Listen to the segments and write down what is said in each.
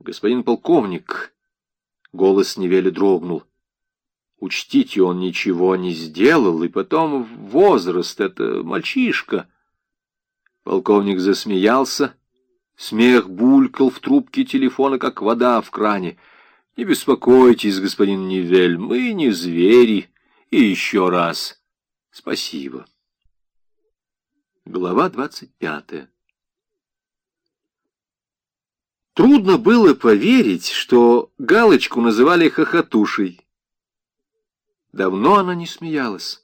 Господин полковник, голос Невели дрогнул. Учтите, он ничего не сделал, и потом возраст — это мальчишка. Полковник засмеялся. Смех булькал в трубке телефона, как вода в кране. «Не беспокойтесь, господин Нивель, мы не звери. И еще раз спасибо». Глава двадцать пятая Трудно было поверить, что Галочку называли хохотушей. Давно она не смеялась.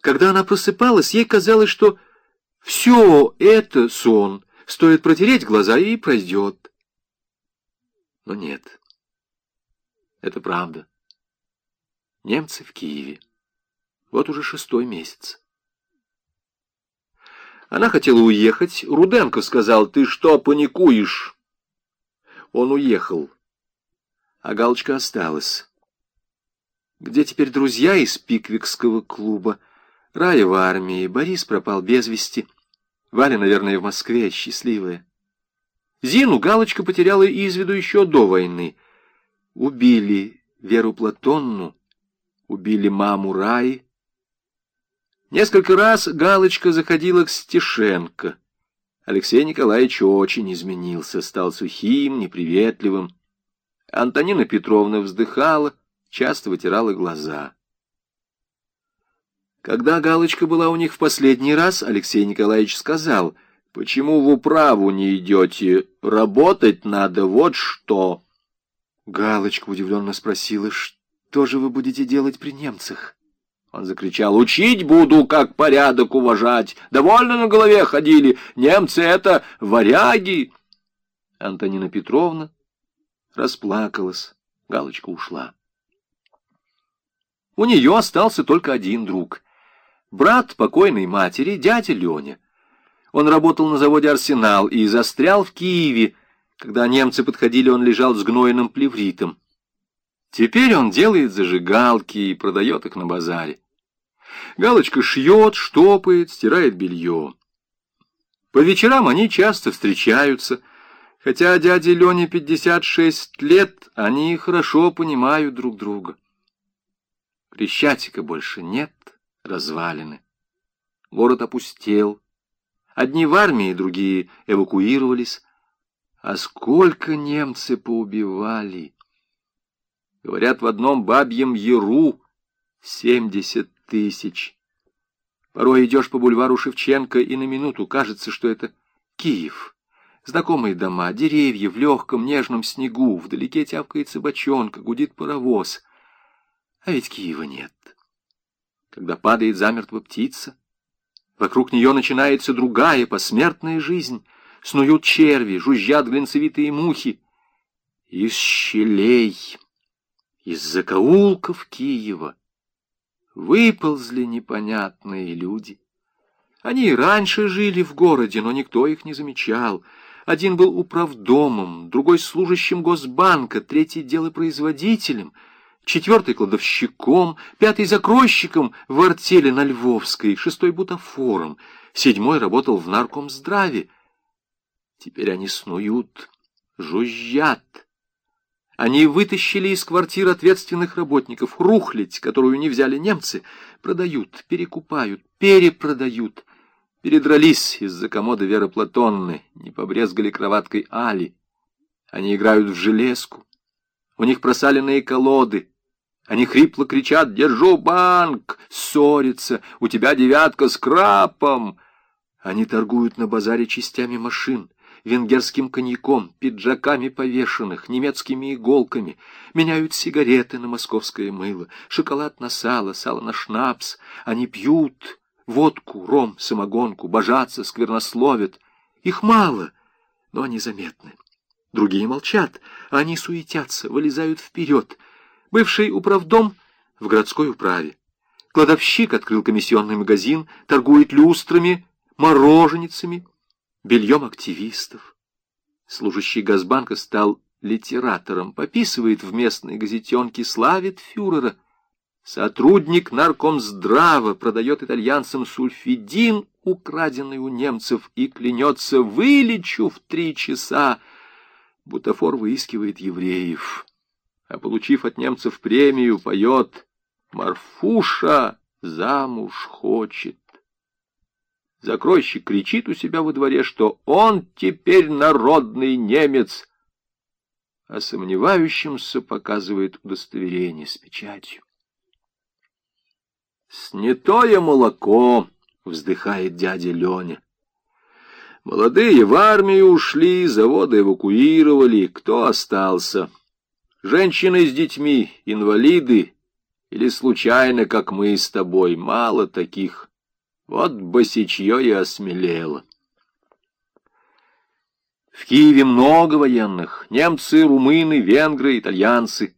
Когда она просыпалась, ей казалось, что все это сон, стоит протереть глаза и пройдет. Но нет, это правда. Немцы в Киеве. Вот уже шестой месяц. Она хотела уехать. Руденко сказал, ты что, паникуешь? Он уехал. А Галочка осталась. Где теперь друзья из Пиквикского клуба? Рая в армии, Борис пропал без вести. Валя, наверное, в Москве, счастливая. Зину Галочка потеряла из виду еще до войны. Убили Веру Платонну, убили маму Раи, Несколько раз Галочка заходила к Стешенко. Алексей Николаевич очень изменился, стал сухим, неприветливым. Антонина Петровна вздыхала, часто вытирала глаза. Когда Галочка была у них в последний раз, Алексей Николаевич сказал, «Почему в управу не идете? Работать надо, вот что!» Галочка удивленно спросила, «Что же вы будете делать при немцах?» Он закричал, «Учить буду, как порядок уважать! Довольно на голове ходили! Немцы — это варяги!» Антонина Петровна расплакалась. Галочка ушла. У нее остался только один друг. Брат покойной матери, дядя Леня. Он работал на заводе «Арсенал» и застрял в Киеве. Когда немцы подходили, он лежал с гнойным плевритом. Теперь он делает зажигалки и продает их на базаре. Галочка шьет, штопает, стирает белье. По вечерам они часто встречаются, хотя дяде Лене 56 лет, они хорошо понимают друг друга. Крещатика больше нет, развалины. Город опустел. Одни в армии, другие эвакуировались. А сколько немцы поубивали! Говорят, в одном бабьем Яру семьдесят тысяч. Порой идешь по бульвару Шевченко, и на минуту кажется, что это Киев. Знакомые дома, деревья в легком нежном снегу, вдалеке тявкает собачонка, гудит паровоз. А ведь Киева нет. Когда падает замертво птица, вокруг нее начинается другая посмертная жизнь. Снуют черви, жужжат глинцевитые мухи. Из щелей, из закоулков Киева выползли непонятные люди. Они раньше жили в городе, но никто их не замечал. Один был управдомом, другой служащим Госбанка, третий делопроизводителем, четвертый кладовщиком, пятый закройщиком в артели на Львовской, шестой бутафором, седьмой работал в наркомздраве. Теперь они снуют, жужжат, они вытащили из квартир ответственных работников рухлядь, которую не взяли немцы, продают, перекупают, перепродают. Передрались из-за комода Веры Платонны, не побрезгали кроваткой Али. Они играют в железку. У них просаленные колоды. Они хрипло кричат «Держу банк!» Ссорятся. «У тебя девятка с крапом!» Они торгуют на базаре частями машин венгерским коньяком, пиджаками повешенных, немецкими иголками, меняют сигареты на московское мыло, шоколад на сало, сало на шнапс. Они пьют водку, ром, самогонку, божатся, сквернословят. Их мало, но они заметны. Другие молчат, а они суетятся, вылезают вперед. Бывший управдом в городской управе. Кладовщик открыл комиссионный магазин, торгует люстрами, мороженицами, бельем активистов. Служащий Газбанка стал литератором, пописывает в местной газетенке, славит фюрера. Сотрудник наркомздрава продает итальянцам сульфидин, украденный у немцев, и клянется «вылечу в три часа». Бутафор выискивает евреев, а, получив от немцев премию, поет «Марфуша замуж хочет». Закройщик кричит у себя во дворе, что он теперь народный немец, а сомневающимся показывает удостоверение с печатью. «Снятое молоко!» — вздыхает дядя Леня. Молодые в армию ушли, заводы эвакуировали. Кто остался? Женщины с детьми, инвалиды или случайно, как мы с тобой, мало таких. Вот босичье и осмелело. В Киеве много военных. Немцы, румыны, венгры, итальянцы.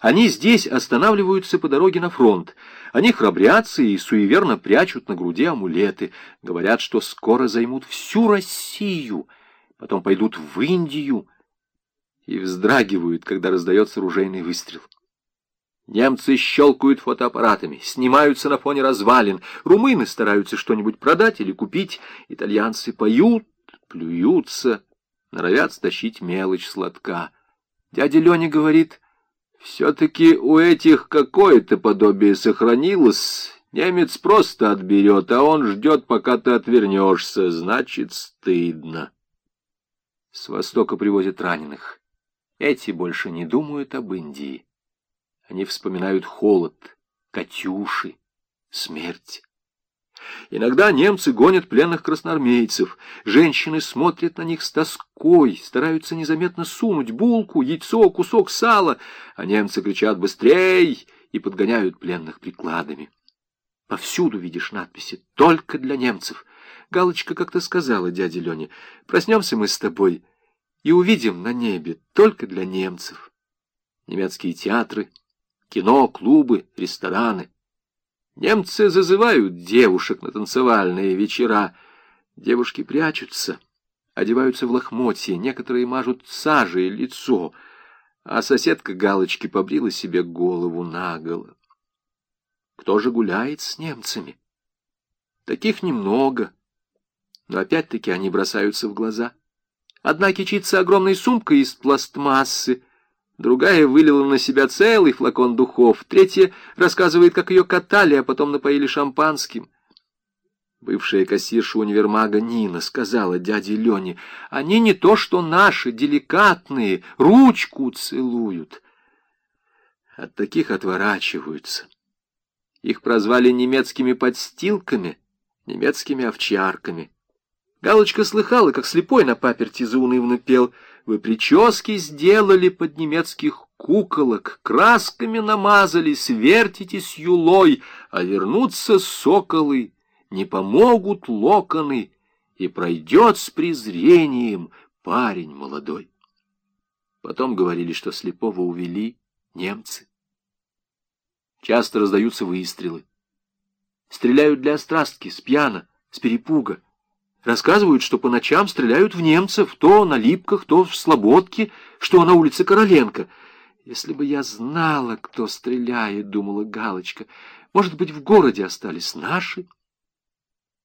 Они здесь останавливаются по дороге на фронт. Они храбрятся и суеверно прячут на груди амулеты. Говорят, что скоро займут всю Россию, потом пойдут в Индию и вздрагивают, когда раздается ружейный выстрел. Немцы щелкают фотоаппаратами, снимаются на фоне развалин. Румыны стараются что-нибудь продать или купить. Итальянцы поют, плюются, норовят стащить мелочь сладка. Дядя Леня говорит, все-таки у этих какое-то подобие сохранилось. Немец просто отберет, а он ждет, пока ты отвернешься. Значит, стыдно. С востока привозят раненых. Эти больше не думают об Индии. Они вспоминают холод, Катюши, смерть. Иногда немцы гонят пленных красноармейцев. Женщины смотрят на них с тоской, стараются незаметно сунуть булку, яйцо, кусок сала, а немцы кричат «Быстрей!» и подгоняют пленных прикладами. Повсюду видишь надписи «Только для немцев». Галочка как-то сказала дяде Лене, «Проснемся мы с тобой и увидим на небе только для немцев». Немецкие театры, кино, клубы, рестораны — Немцы зазывают девушек на танцевальные вечера. Девушки прячутся, одеваются в лохмотья, некоторые мажут сажей лицо, а соседка галочки побрила себе голову наголо. Кто же гуляет с немцами? Таких немного, но опять-таки они бросаются в глаза. Одна кичится огромной сумкой из пластмассы, Другая вылила на себя целый флакон духов. Третья рассказывает, как ее катали, а потом напоили шампанским. Бывшая кассирша универмага Нина сказала дяде Лене, они не то что наши, деликатные, ручку целуют. От таких отворачиваются. Их прозвали немецкими подстилками, немецкими овчарками. Галочка слыхала, как слепой на паперти заунывно пел — вы прически сделали под немецких куколок, красками намазались, вертитесь юлой, а вернутся соколы, не помогут локоны, и пройдет с презрением парень молодой. Потом говорили, что слепого увели немцы. Часто раздаются выстрелы. Стреляют для острастки, с пьяна, с перепуга. Рассказывают, что по ночам стреляют в немцев, то на Липках, то в Слободке, что на улице Короленко. Если бы я знала, кто стреляет, думала Галочка, может быть, в городе остались наши?